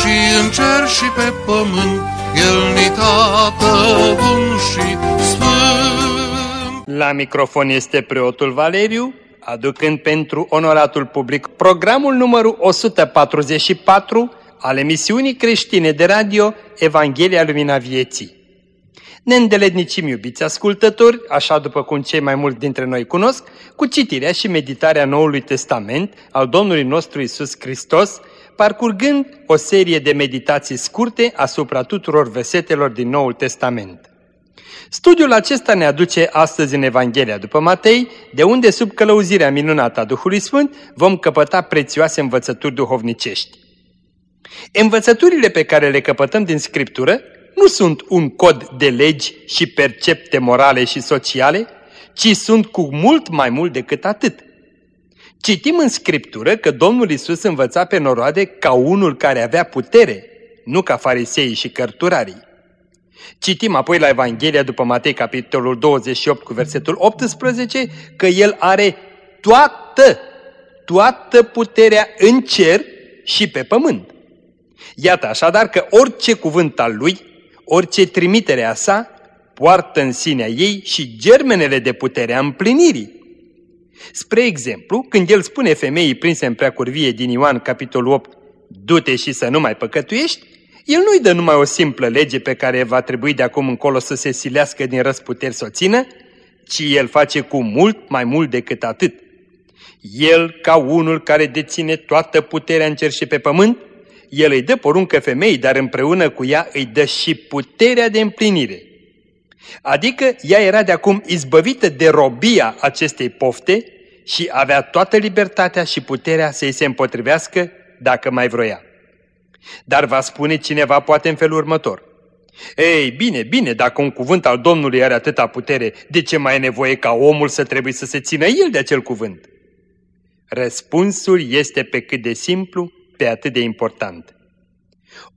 și în cer și pe pământ, El ni tată bun și sfânt. La microfon este preotul Valeriu, aducând pentru onoratul public programul numărul 144 al emisiunii creștine de radio Evanghelia Lumina Vieții. Ne îndelednicim, iubiți ascultători, așa după cum cei mai mulți dintre noi cunosc, cu citirea și meditarea Noului Testament al Domnului nostru Isus Hristos, parcurgând o serie de meditații scurte asupra tuturor versetelor din Noul Testament. Studiul acesta ne aduce astăzi în Evanghelia după Matei, de unde sub călăuzirea minunată a Duhului Sfânt vom căpăta prețioase învățături duhovnicești. Învățăturile pe care le căpătăm din Scriptură nu sunt un cod de legi și percepte morale și sociale, ci sunt cu mult mai mult decât atât. Citim în Scriptură că Domnul Isus învăța pe noroade ca unul care avea putere, nu ca fariseii și cărturarii. Citim apoi la Evanghelia după Matei, capitolul 28, cu versetul 18, că El are toată, toată puterea în cer și pe pământ. Iată așadar că orice cuvânt al Lui, orice trimitere a sa, poartă în sinea ei și germenele de putere a împlinirii. Spre exemplu, când el spune femeii prinse în preacurvie din Ioan capitolul 8, du-te și să nu mai păcătuiești, el nu-i dă numai o simplă lege pe care va trebui de acum încolo să se silească din răsputeri să o țină, ci el face cu mult mai mult decât atât. El, ca unul care deține toată puterea în cer și pe pământ, el îi dă poruncă femeii, dar împreună cu ea îi dă și puterea de împlinire. Adică ea era de acum izbăvită de robia acestei pofte și avea toată libertatea și puterea să-i se împotrivească dacă mai vroia. Dar va spune cineva poate în felul următor. Ei, bine, bine, dacă un cuvânt al Domnului are atâta putere, de ce mai e nevoie ca omul să trebuie să se țină el de acel cuvânt? Răspunsul este pe cât de simplu, pe atât de important.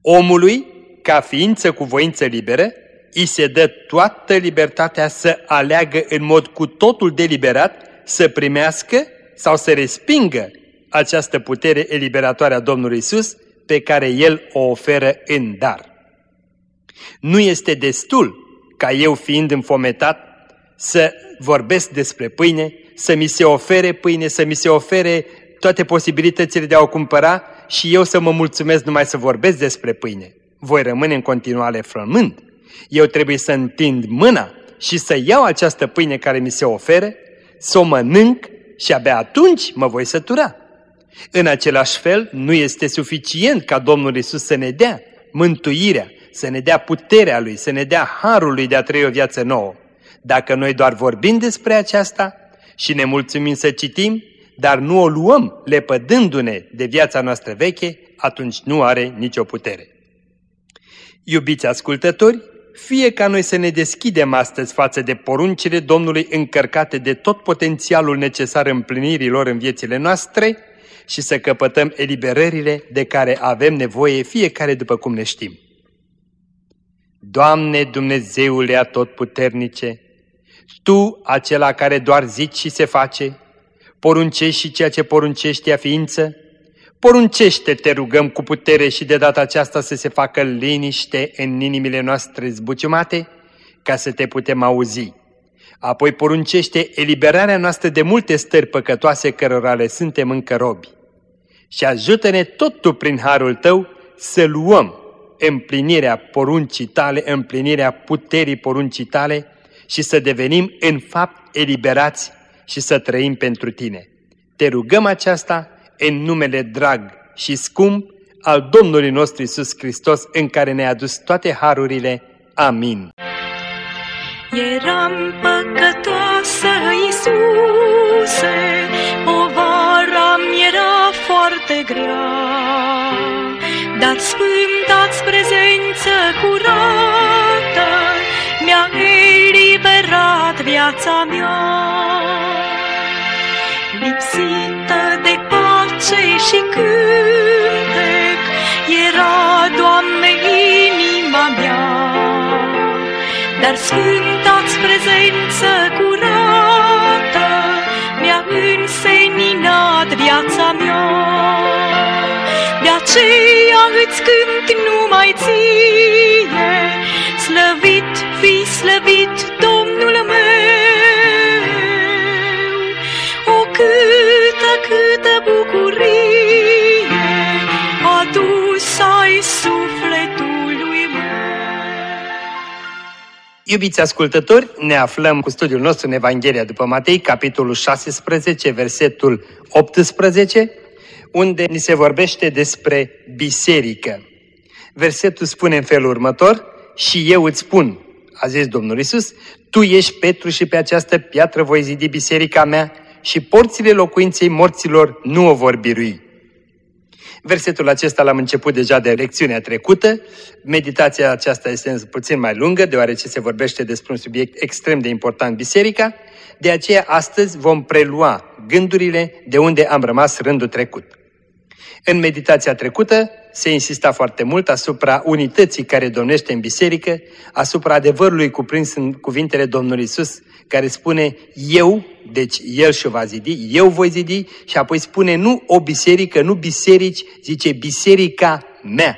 Omului, ca ființă cu voință liberă, îi se dă toată libertatea să aleagă în mod cu totul deliberat să primească sau să respingă această putere eliberatoare a Domnului Isus pe care El o oferă în dar. Nu este destul ca eu fiind înfometat să vorbesc despre pâine, să mi se ofere pâine, să mi se ofere toate posibilitățile de a o cumpăra și eu să mă mulțumesc numai să vorbesc despre pâine. Voi rămâne în continuare frământ. Eu trebuie să întind mâna și să iau această pâine care mi se oferă, să o mănânc și abia atunci mă voi sătura. În același fel, nu este suficient ca Domnul Isus să ne dea mântuirea, să ne dea puterea Lui, să ne dea harul Lui de a trăi o viață nouă. Dacă noi doar vorbim despre aceasta și ne mulțumim să citim, dar nu o luăm lepădându-ne de viața noastră veche, atunci nu are nicio putere. Iubiți ascultători, fie ca noi să ne deschidem astăzi față de poruncile Domnului încărcate de tot potențialul necesar împlinirii lor în viețile noastre și să căpătăm eliberările de care avem nevoie fiecare după cum ne știm. Doamne Dumnezeule atotputernice, Tu, acela care doar zici și se face, poruncești și ceea ce poruncești a ființă, poruncește, te rugăm cu putere și de data aceasta să se facă liniște în inimile noastre zbuciumate, ca să te putem auzi. Apoi poruncește eliberarea noastră de multe stări păcătoase cărora le suntem încă robi. Și ajută-ne tot tu prin harul tău să luăm împlinirea poruncii tale, împlinirea puterii poruncii tale și să devenim în fapt eliberați și să trăim pentru tine. Te rugăm aceasta în numele drag și scump al Domnului nostru Isus Hristos, în care ne-a adus toate harurile. Amin. Eram păcătoasă, Iisuse, povara mi era foarte grea, dar Sfânta prezență curată mi-a eliberat viața mea. Lipsită de pace și cântec, era, Doamne, inima mea. Dar sfânta-ți prezență curată mi-a înseninat viața mea. De aceea îți cânt numai ție, slăvit fi slăvit Domnul Iubiți ascultători, ne aflăm cu studiul nostru în Evanghelia după Matei, capitolul 16, versetul 18, unde ni se vorbește despre biserică. Versetul spune în felul următor, și eu îți spun, a zis Domnul Isus, tu ești Petru și pe această piatră voi zidi biserica mea și porțile locuinței morților nu o vor birui. Versetul acesta l-am început deja de lecțiunea trecută. Meditația aceasta este puțin mai lungă, deoarece se vorbește despre un subiect extrem de important, biserica. De aceea, astăzi vom prelua gândurile de unde am rămas rândul trecut. În meditația trecută se insista foarte mult asupra unității care domnește în biserică, asupra adevărului cuprins în cuvintele Domnului Isus, care spune eu, deci El și-o va zidi, eu voi zidi și apoi spune nu o biserică, nu biserici, zice biserica mea.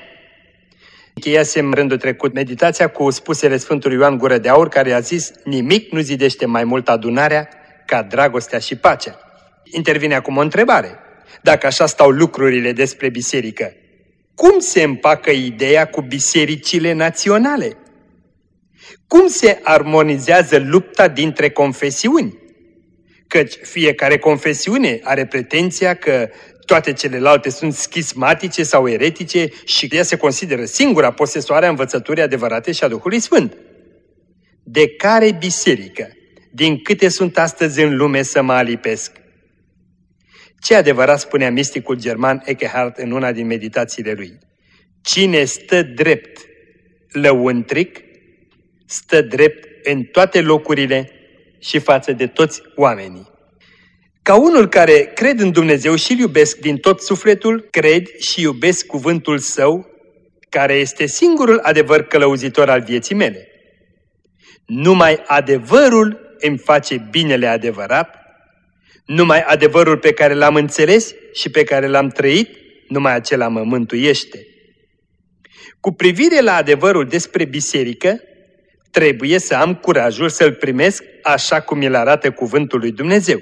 Încheiasem rândul trecut meditația cu spusele Sfântului Ioan Gură de Aur, care a zis, nimic nu zidește mai mult adunarea ca dragostea și pacea. Intervine acum o întrebare. Dacă așa stau lucrurile despre biserică, cum se împacă ideea cu bisericile naționale? Cum se armonizează lupta dintre confesiuni? Căci fiecare confesiune are pretenția că toate celelalte sunt schismatice sau eretice și ea se consideră singura posesoare a învățăturii adevărate și a Duhului Sfânt. De care biserică, din câte sunt astăzi în lume să mă alipesc? Ce adevărat spunea misticul german Eckhart în una din meditațiile lui? Cine stă drept lăuntric, stă drept în toate locurile și față de toți oamenii. Ca unul care cred în Dumnezeu și îl iubesc din tot sufletul, cred și iubesc cuvântul său, care este singurul adevăr călăuzitor al vieții mele. Numai adevărul îmi face binele adevărat numai adevărul pe care l-am înțeles și pe care l-am trăit, numai acela mă mântuiește. Cu privire la adevărul despre biserică, trebuie să am curajul să-l primesc așa cum îl arată cuvântul lui Dumnezeu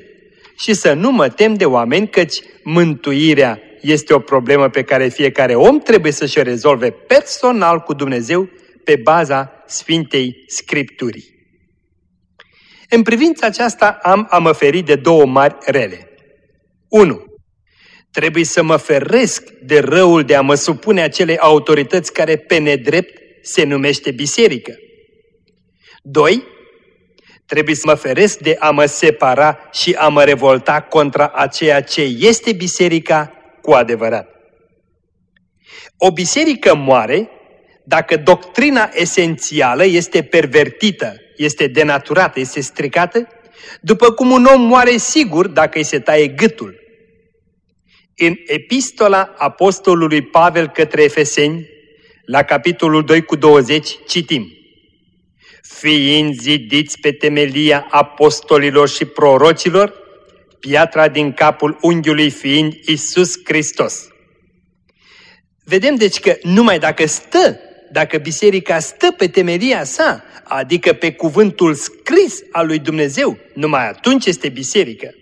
și să nu mă tem de oameni căci mântuirea este o problemă pe care fiecare om trebuie să-și o rezolve personal cu Dumnezeu pe baza Sfintei Scripturii. În privința aceasta am a mă feri de două mari rele. 1. Trebuie să mă feresc de răul de a mă supune acelei autorități care pe nedrept se numește biserică. 2. Trebuie să mă feresc de a mă separa și a mă revolta contra a ceea ce este biserica cu adevărat. O biserică moare dacă doctrina esențială este pervertită este denaturată, este stricată, după cum un om moare sigur dacă îi se taie gâtul. În epistola apostolului Pavel către Efeseni, la capitolul 2 cu 20, citim Fiind zidiți pe temelia apostolilor și prorocilor, piatra din capul unghiului fiind Isus Hristos. Vedem deci că numai dacă stă, dacă biserica stă pe temelia sa, adică pe cuvântul scris al lui Dumnezeu, numai atunci este biserică.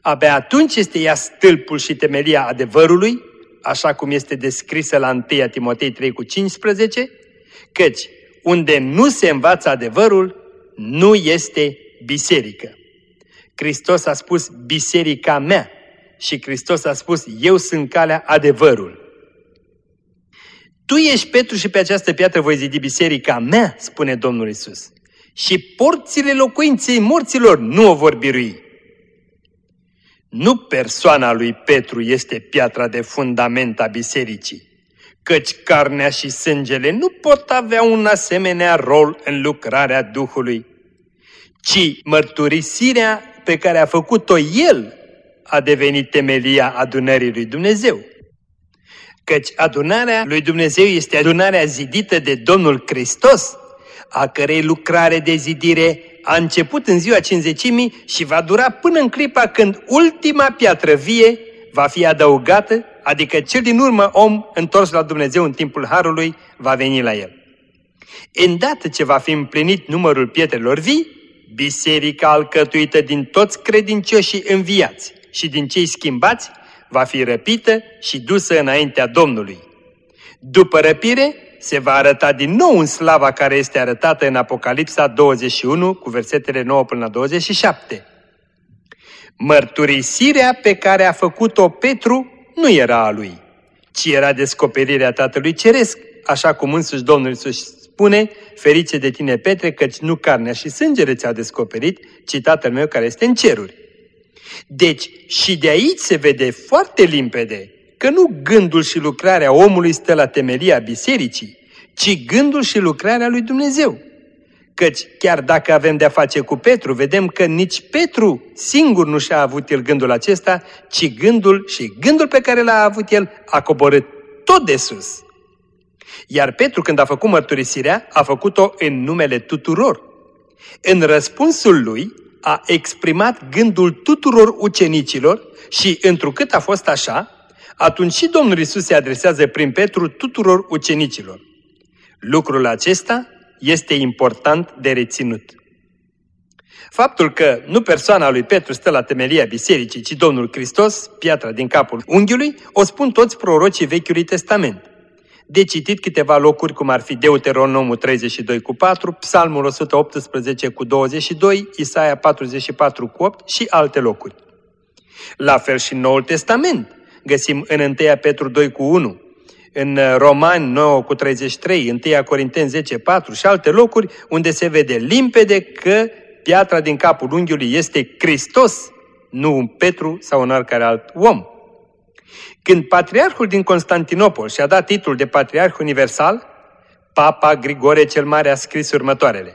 Abia atunci este ea stâlpul și temelia adevărului, așa cum este descrisă la 1 Timotei 3 cu 15, căci unde nu se învață adevărul, nu este biserică. Hristos a spus biserica mea și Hristos a spus eu sunt calea adevărul. Tu ești Petru și pe această piatră voi zidi biserica mea, spune Domnul Isus. Și porțile locuinței morților nu o vor birui. Nu persoana lui Petru este piatra de fundament a bisericii, căci carnea și sângele nu pot avea un asemenea rol în lucrarea Duhului, ci mărturisirea pe care a făcut-o El a devenit temelia adunării lui Dumnezeu. Căci adunarea lui Dumnezeu este adunarea zidită de Domnul Hristos, a cărei lucrare de zidire a început în ziua cinzecimii și va dura până în clipa când ultima piatră vie va fi adăugată, adică cel din urmă om întors la Dumnezeu în timpul Harului va veni la el. Îndată ce va fi împlinit numărul pietrelor vii, biserica alcătuită din toți credincioșii înviați și din cei schimbați va fi răpită și dusă înaintea Domnului. După răpire, se va arăta din nou în slava care este arătată în Apocalipsa 21 cu versetele 9 până la 27. Mărturisirea pe care a făcut-o Petru nu era a lui, ci era descoperirea Tatălui Ceresc, așa cum însuși Domnul Iisus spune, ferice de tine, Petre, căci nu carnea și sângele ți-a descoperit, ci Tatăl meu care este în ceruri. Deci, și de aici se vede foarte limpede că nu gândul și lucrarea omului stă la temelia bisericii, ci gândul și lucrarea lui Dumnezeu. Căci chiar dacă avem de-a face cu Petru, vedem că nici Petru singur nu și-a avut el gândul acesta, ci gândul și gândul pe care l-a avut el a coborât tot de sus. Iar Petru, când a făcut mărturisirea, a făcut-o în numele tuturor. În răspunsul lui, a exprimat gândul tuturor ucenicilor și, întrucât a fost așa, atunci și Domnul Isus se adresează prin Petru tuturor ucenicilor. Lucrul acesta este important de reținut. Faptul că nu persoana lui Petru stă la temelia bisericii, ci Domnul Hristos, piatra din capul unghiului, o spun toți prorocii Vechiului Testament. De citit câteva locuri, cum ar fi Deuteronomul 32 cu 4, Psalmul 118 cu 22, Isaia 44 cu 8 și alte locuri. La fel și în Noul Testament găsim în 1 Petru 2 cu 1, în Romani 9 cu 33, 1 Corinteni 10 4 și alte locuri unde se vede limpede că piatra din capul unghiului este Hristos, nu un Petru sau un oricare alt om. Când patriarhul din Constantinopol și-a dat titlul de patriarh universal, Papa Grigore cel Mare a scris următoarele.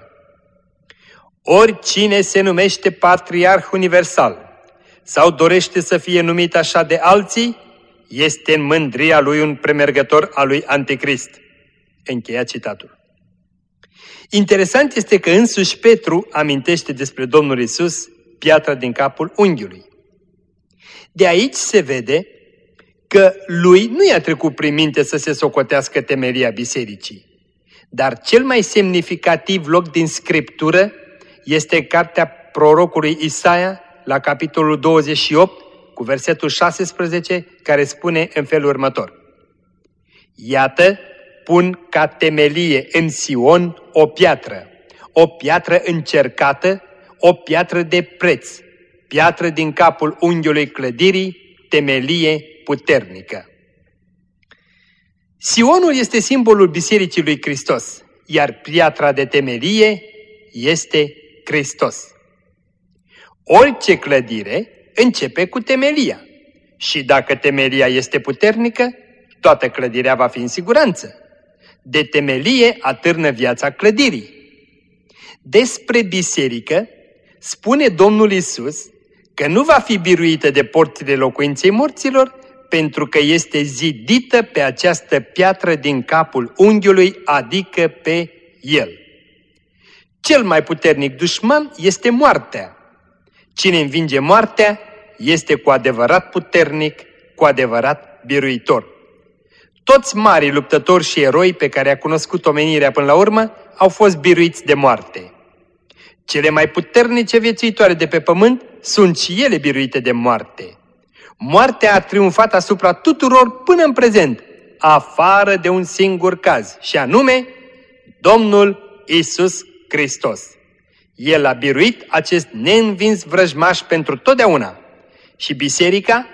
Oricine se numește patriarh universal sau dorește să fie numit așa de alții, este în mândria lui un premergător al lui Anticrist. Încheia citatul. Interesant este că însuși Petru amintește despre Domnul Isus piatra din capul unghiului. De aici se vede că lui nu i-a trecut prin minte să se socotească temeria bisericii. Dar cel mai semnificativ loc din Scriptură este cartea prorocului Isaia la capitolul 28 cu versetul 16 care spune în felul următor. Iată, pun ca temelie în Sion o piatră, o piatră încercată, o piatră de preț, piatră din capul unghiului clădirii, temelie puternică. Sionul este simbolul Bisericii lui Hristos, iar piatra de temelie este Hristos. Orice clădire începe cu temelia și dacă temelia este puternică, toată clădirea va fi în siguranță. De temelie atârnă viața clădirii. Despre biserică spune Domnul Isus că nu va fi biruită de porțile locuinței morților, pentru că este zidită pe această piatră din capul unghiului, adică pe el. Cel mai puternic dușman este moartea. Cine învinge moartea este cu adevărat puternic, cu adevărat biruitor. Toți mari luptători și eroi pe care a cunoscut omenirea până la urmă au fost biruiți de moarte. Cele mai puternice viețuitoare de pe pământ sunt și ele biruite de moarte. Moartea a triumfat asupra tuturor până în prezent, afară de un singur caz, și anume Domnul Isus Hristos. El a biruit acest neînvins vrăjmaș pentru totdeauna și biserica,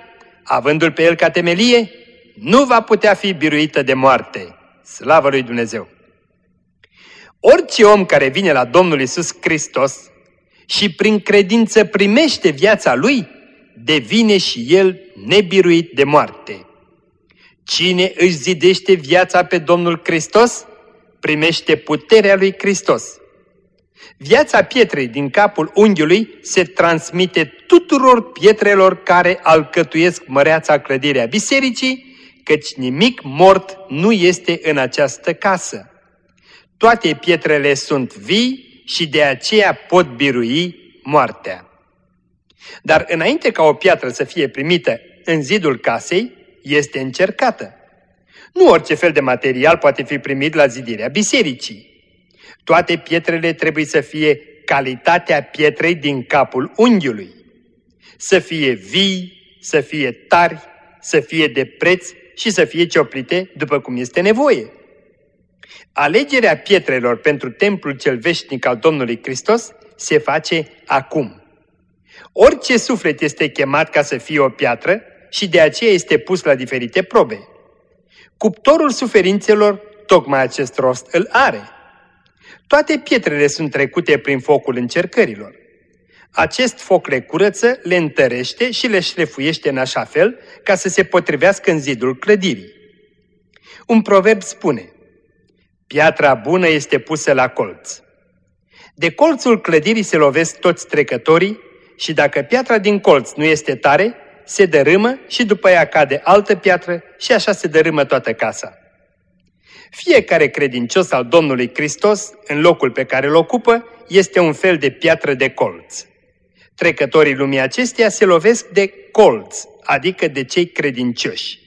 avându-l pe el ca temelie, nu va putea fi biruită de moarte. Slavă lui Dumnezeu! Orice om care vine la Domnul Isus Hristos și prin credință primește viața lui, devine și el nebiruit de moarte. Cine își zidește viața pe Domnul Hristos, primește puterea lui Hristos. Viața pietrei din capul unghiului se transmite tuturor pietrelor care alcătuiesc măreața clădirea bisericii, căci nimic mort nu este în această casă. Toate pietrele sunt vii și de aceea pot birui moartea. Dar înainte ca o piatră să fie primită în zidul casei, este încercată. Nu orice fel de material poate fi primit la zidirea bisericii. Toate pietrele trebuie să fie calitatea pietrei din capul unghiului. Să fie vii, să fie tari, să fie de preț și să fie cioplite după cum este nevoie. Alegerea pietrelor pentru templul cel veșnic al Domnului Hristos se face acum. Orice suflet este chemat ca să fie o piatră și de aceea este pus la diferite probe. Cuptorul suferințelor tocmai acest rost îl are. Toate pietrele sunt trecute prin focul încercărilor. Acest foc le curăță, le întărește și le șlefuiește în așa fel ca să se potrivească în zidul clădirii. Un proverb spune, piatra bună este pusă la colț. De colțul clădirii se lovesc toți trecătorii și dacă piatra din colț nu este tare, se dărâmă și după ea cade altă piatră și așa se dărâmă toată casa. Fiecare credincios al Domnului Hristos, în locul pe care îl ocupă, este un fel de piatră de colț. Trecătorii lumii acesteia se lovesc de colț, adică de cei credincioși.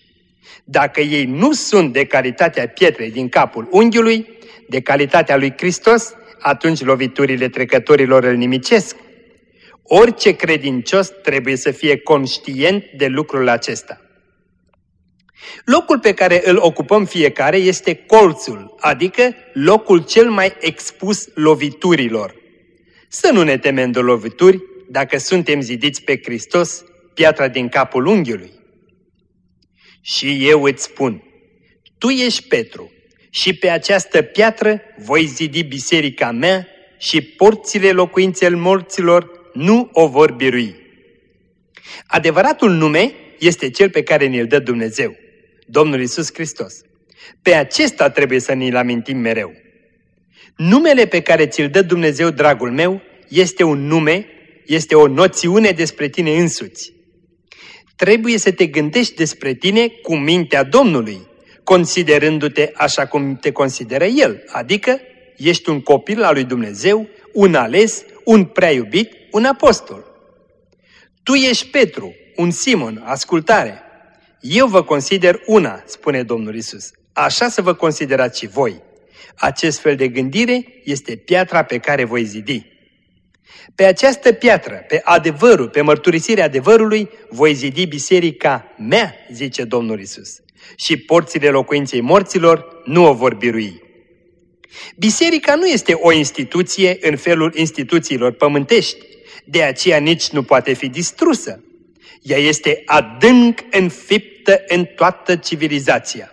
Dacă ei nu sunt de calitatea pietrei din capul unghiului, de calitatea lui Hristos, atunci loviturile trecătorilor îl nimicesc. Orice credincios trebuie să fie conștient de lucrul acesta. Locul pe care îl ocupăm fiecare este colțul, adică locul cel mai expus loviturilor. Să nu ne temem de lovituri dacă suntem zidiți pe Hristos, piatra din capul unghiului. Și eu îți spun, tu ești Petru și pe această piatră voi zidi biserica mea și porțile locuințel morților nu o vor birui. Adevăratul nume este cel pe care ne-l dă Dumnezeu. Domnul Isus Hristos. Pe acesta trebuie să ne-l amintim mereu. Numele pe care ți-l dă Dumnezeu, dragul meu, este un nume, este o noțiune despre tine însuți. Trebuie să te gândești despre tine cu mintea Domnului, considerându-te așa cum te consideră El, adică ești un copil al lui Dumnezeu, un ales, un prea iubit, un apostol. Tu ești Petru, un Simon, ascultare, eu vă consider una, spune Domnul Isus. Așa să vă considerați și voi. Acest fel de gândire este piatra pe care voi zidi. Pe această piatră, pe adevărul, pe mărturisirea adevărului, voi zidi biserica mea, zice Domnul Isus. Și porțile locuinței morților nu o vor birui. Biserica nu este o instituție în felul instituțiilor pământești, de aceea nici nu poate fi distrusă. Ea este adânc înfiptă în toată civilizația.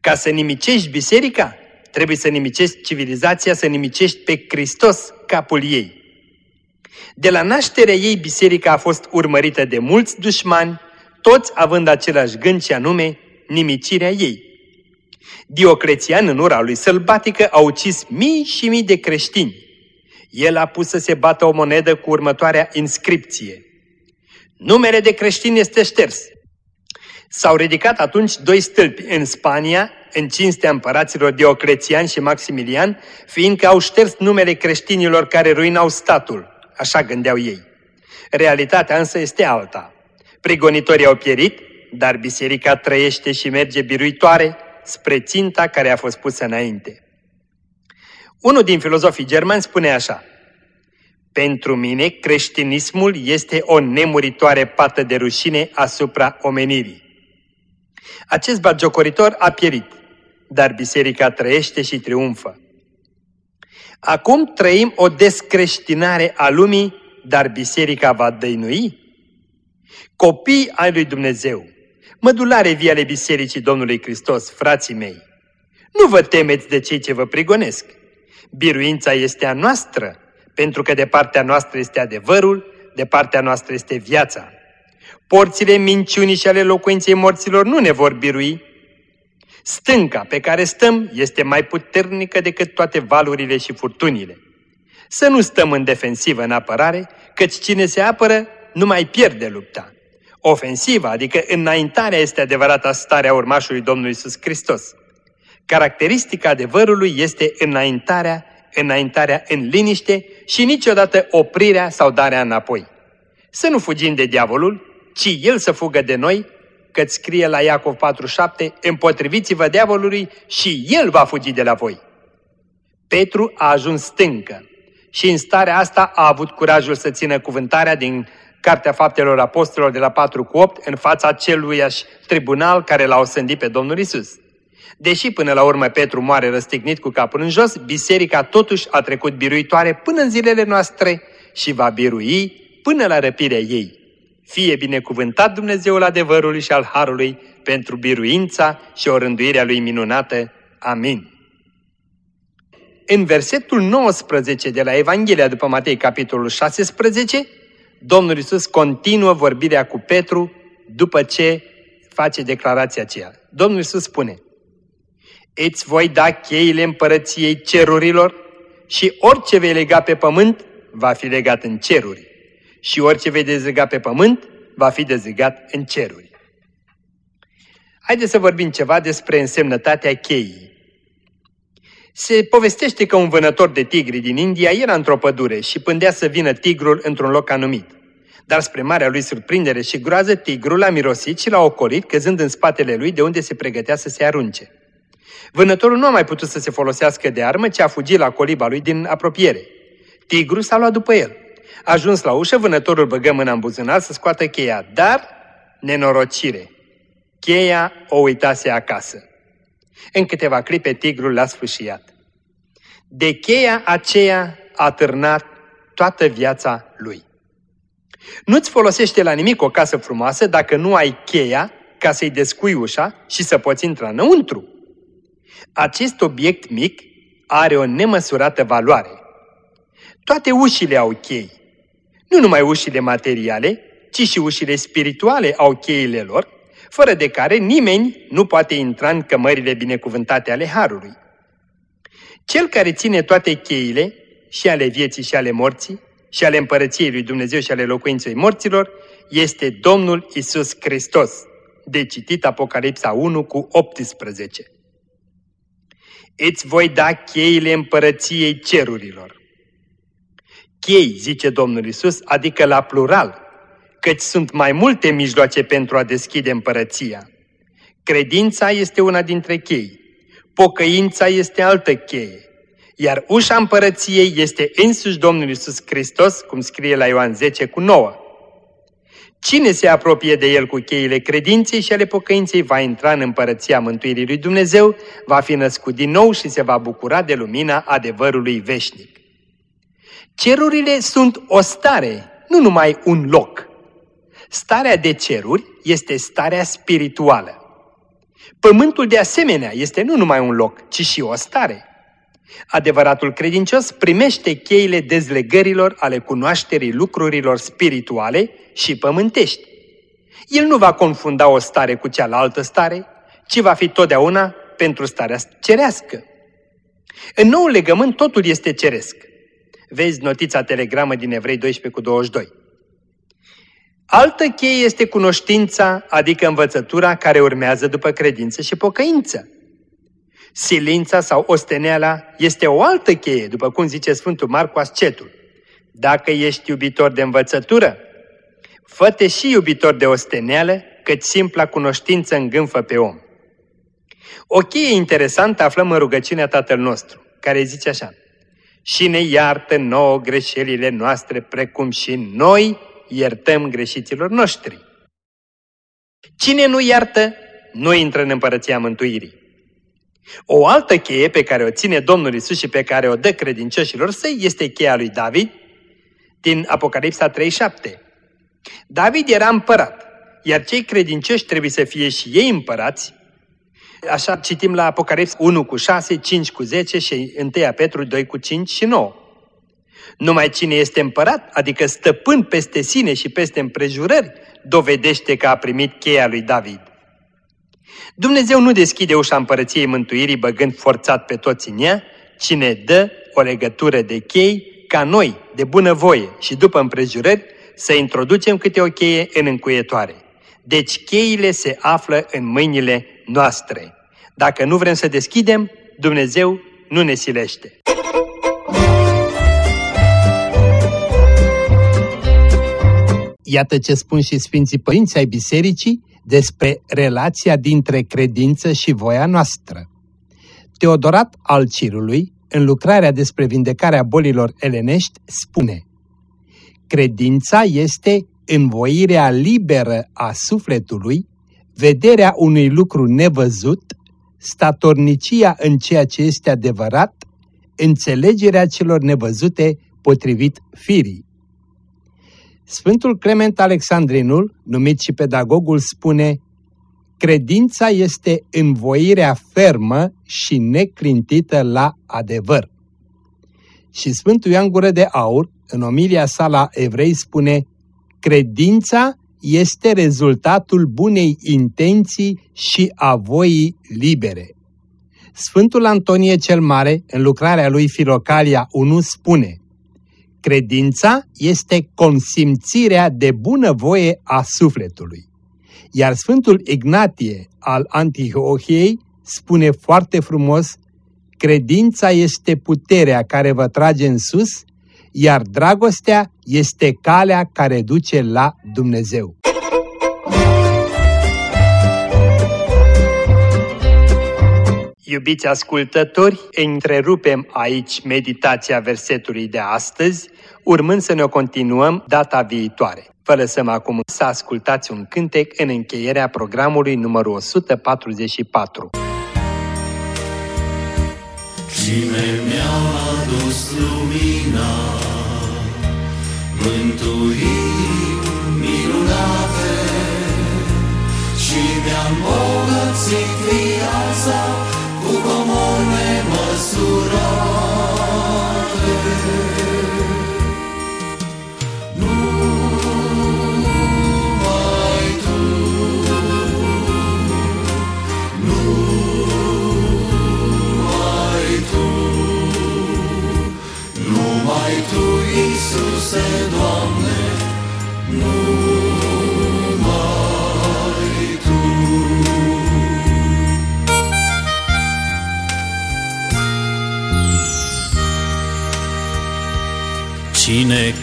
Ca să nimicești biserica, trebuie să nimicești civilizația, să nimicești pe Hristos, capul ei. De la nașterea ei, biserica a fost urmărită de mulți dușmani, toți având același gând și anume nimicirea ei. Dioclețian, în ura lui sălbatică, a ucis mii și mii de creștini. El a pus să se bată o monedă cu următoarea inscripție. Numele de creștin este șters. S-au ridicat atunci doi stâlpi în Spania, în cinstea împăraților Dioclețian și Maximilian, fiindcă au șters numele creștinilor care ruinau statul. Așa gândeau ei. Realitatea însă este alta. Prigonitorii au pierit, dar biserica trăiește și merge biruitoare spre ținta care a fost pusă înainte. Unul din filozofii germani spune așa, pentru mine, creștinismul este o nemuritoare pată de rușine asupra omenirii. Acest bagiocoritor a pierit, dar biserica trăiește și triumfă. Acum trăim o descreștinare a lumii, dar biserica va dăinui? Copii ai lui Dumnezeu, mădulare vii ale Bisericii Domnului Hristos, frații mei, nu vă temeți de cei ce vă prigonesc. Biruința este a noastră, pentru că de partea noastră este adevărul, de partea noastră este viața. Porțile minciunii și ale locuinței morților nu ne vor birui, Stânca pe care stăm este mai puternică decât toate valurile și furtunile. Să nu stăm în defensivă în apărare, căci cine se apără nu mai pierde lupta. Ofensiva, adică înaintarea, este adevărata stare a urmașului Domnului Iisus Hristos. Caracteristica adevărului este înaintarea, înaintarea în liniște și niciodată oprirea sau darea înapoi. Să nu fugim de diavolul, ci el să fugă de noi, că scrie la Iacov 4.7, împotriviți-vă diavolului și el va fugi de la voi. Petru a ajuns stâncă și în starea asta a avut curajul să țină cuvântarea din Cartea Faptelor Apostolilor de la 4 cu 8 în fața aceluiași tribunal care l-a osândit pe Domnul Isus. Deși până la urmă Petru moare răstignit cu capul în jos, biserica totuși a trecut biruitoare până în zilele noastre și va birui până la răpirea ei. Fie binecuvântat Dumnezeul adevărului și al harului pentru biruința și o rânduirea lui minunată. Amin. În versetul 19 de la Evanghelia după Matei, capitolul 16, Domnul Isus continuă vorbirea cu Petru după ce face declarația aceea. Domnul Isus spune, Îți voi da cheile împărăției cerurilor și orice vei lega pe pământ va fi legat în ceruri și orice vei dezlega pe pământ va fi dezlegat în ceruri. Haideți să vorbim ceva despre însemnătatea cheii. Se povestește că un vânător de tigri din India era într-o pădure și pândea să vină tigrul într-un loc anumit. Dar spre marea lui surprindere și groază, tigrul l-a mirosit și l-a ocolit, căzând în spatele lui de unde se pregătea să se arunce. Vânătorul nu a mai putut să se folosească de armă, ci a fugit la coliba lui din apropiere. Tigrul s-a luat după el. Ajuns la ușă, vânătorul băgă mâna în buzunar să scoată cheia, dar, nenorocire, cheia o uitase acasă. În câteva clipe, tigrul l-a sfâșiat. De cheia aceea a târnat toată viața lui. Nu-ți folosește la nimic o casă frumoasă dacă nu ai cheia ca să-i descui ușa și să poți intra înăuntru. Acest obiect mic are o nemăsurată valoare. Toate ușile au chei. Nu numai ușile materiale, ci și ușile spirituale au cheile lor, fără de care nimeni nu poate intra în cămările binecuvântate ale Harului. Cel care ține toate cheile, și ale vieții și ale morții, și ale împărăției lui Dumnezeu și ale locuinței morților, este Domnul Isus Hristos, de citit Apocalipsa 1 cu 18. Îți voi da cheile împărăției cerurilor. Chei, zice Domnul Isus, adică la plural, căci sunt mai multe mijloace pentru a deschide împărăția. Credința este una dintre chei, pocăința este altă cheie, iar ușa împărăției este însuși Domnul Isus Hristos, cum scrie la Ioan 10 cu 9. Cine se apropie de el cu cheile credinței și ale pocăinței va intra în împărăția mântuirii lui Dumnezeu, va fi născut din nou și se va bucura de lumina adevărului veșnic. Cerurile sunt o stare, nu numai un loc. Starea de ceruri este starea spirituală. Pământul de asemenea este nu numai un loc, ci și o stare. Adevăratul credincios primește cheile dezlegărilor ale cunoașterii lucrurilor spirituale și pământești. El nu va confunda o stare cu cealaltă stare, ci va fi totdeauna pentru starea cerească. În noul legământ totul este ceresc. Vezi notița telegramă din Evrei 12 cu 22. Altă cheie este cunoștința, adică învățătura care urmează după credință și pocăință. Silința sau osteneala este o altă cheie, după cum zice Sfântul Marcu Ascetul. Dacă ești iubitor de învățătură, fă și iubitor de osteneală, căci simpla cunoștință îngânfă pe om. O cheie interesantă aflăm în rugăciunea Tatăl nostru, care zice așa, Și ne iartă nouă greșelile noastre, precum și noi iertăm greșiților noștri. Cine nu iartă, nu intră în împărăția mântuirii. O altă cheie pe care o ține Domnul Isus și pe care o dă credincioșilor săi este cheia lui David din Apocalipsa 3.7. David era împărat, iar cei credincioși trebuie să fie și ei împărați. Așa citim la Apocalipsa 1 cu 6, 5 cu 10 și 1 Petru 2 cu 5 și 9. Numai cine este împărat, adică stăpân peste sine și peste împrejurări, dovedește că a primit cheia lui David. Dumnezeu nu deschide ușa împărăției mântuirii băgând forțat pe toți în ea, ci ne dă o legătură de chei ca noi, de bunăvoie și după împrejurări, să introducem câte o cheie în încuietoare. Deci cheile se află în mâinile noastre. Dacă nu vrem să deschidem, Dumnezeu nu ne silește. Iată ce spun și Sfinții Părinți ai Bisericii despre relația dintre credință și voia noastră. Teodorat al Cirului, în lucrarea despre vindecarea bolilor elenești, spune Credința este învoirea liberă a sufletului, vederea unui lucru nevăzut, statornicia în ceea ce este adevărat, înțelegerea celor nevăzute potrivit firii. Sfântul Clement Alexandrinul, numit și pedagogul, spune Credința este învoirea fermă și neclintită la adevăr. Și Sfântul Ioan Gură de Aur, în omilia sa la evrei, spune Credința este rezultatul bunei intenții și a voii libere. Sfântul Antonie cel Mare, în lucrarea lui Filocalia 1, spune Credința este consimțirea de bunăvoie a sufletului. Iar Sfântul Ignatie al Antiohiei spune foarte frumos, credința este puterea care vă trage în sus, iar dragostea este calea care duce la Dumnezeu. Iubiți ascultători, întrerupem aici meditația versetului de astăzi, urmând să ne o continuăm data viitoare. Vă lăsăm acum să ascultați un cântec în încheierea programului numărul 144. Cine mi-a adus lumina, mântuiri minunate și mi-a îmbogățit viața cu comori nemăsurate.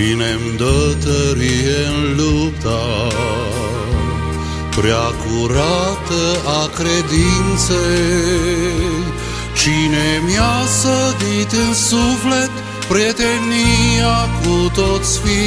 Cine-mi dă tărie în lupta prea curată a credinței, Cine mi-a sădit în suflet prietenia cu toți sfinții,